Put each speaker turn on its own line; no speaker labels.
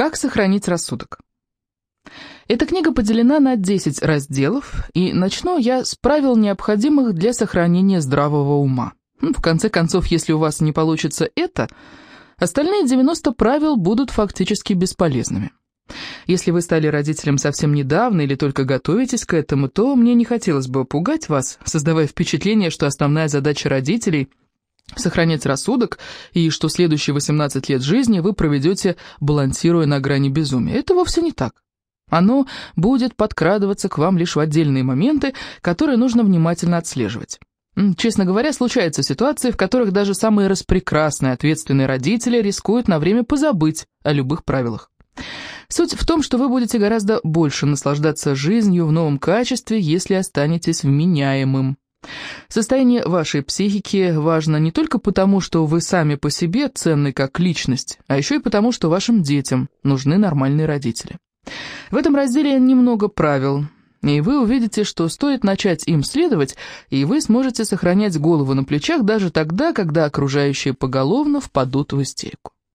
Как сохранить рассудок? Эта книга поделена на 10 разделов, и начну я с правил, необходимых для сохранения здравого ума. В конце концов, если у вас не получится это, остальные 90 правил будут фактически бесполезными. Если вы стали родителем совсем недавно или только готовитесь к этому, то мне не хотелось бы пугать вас, создавая впечатление, что основная задача родителей – сохранять рассудок, и что следующие 18 лет жизни вы проведете, балансируя на грани безумия. Это вовсе не так. Оно будет подкрадываться к вам лишь в отдельные моменты, которые нужно внимательно отслеживать. Честно говоря, случаются ситуации, в которых даже самые распрекрасные ответственные родители рискуют на время позабыть о любых правилах. Суть в том, что вы будете гораздо больше наслаждаться жизнью в новом качестве, если останетесь вменяемым. Состояние вашей психики важно не только потому, что вы сами по себе ценны как личность, а еще и потому, что вашим детям нужны нормальные родители. В этом разделе немного правил, и вы увидите, что стоит начать им следовать, и вы сможете сохранять голову на плечах даже тогда, когда окружающие поголовно впадут в истерику.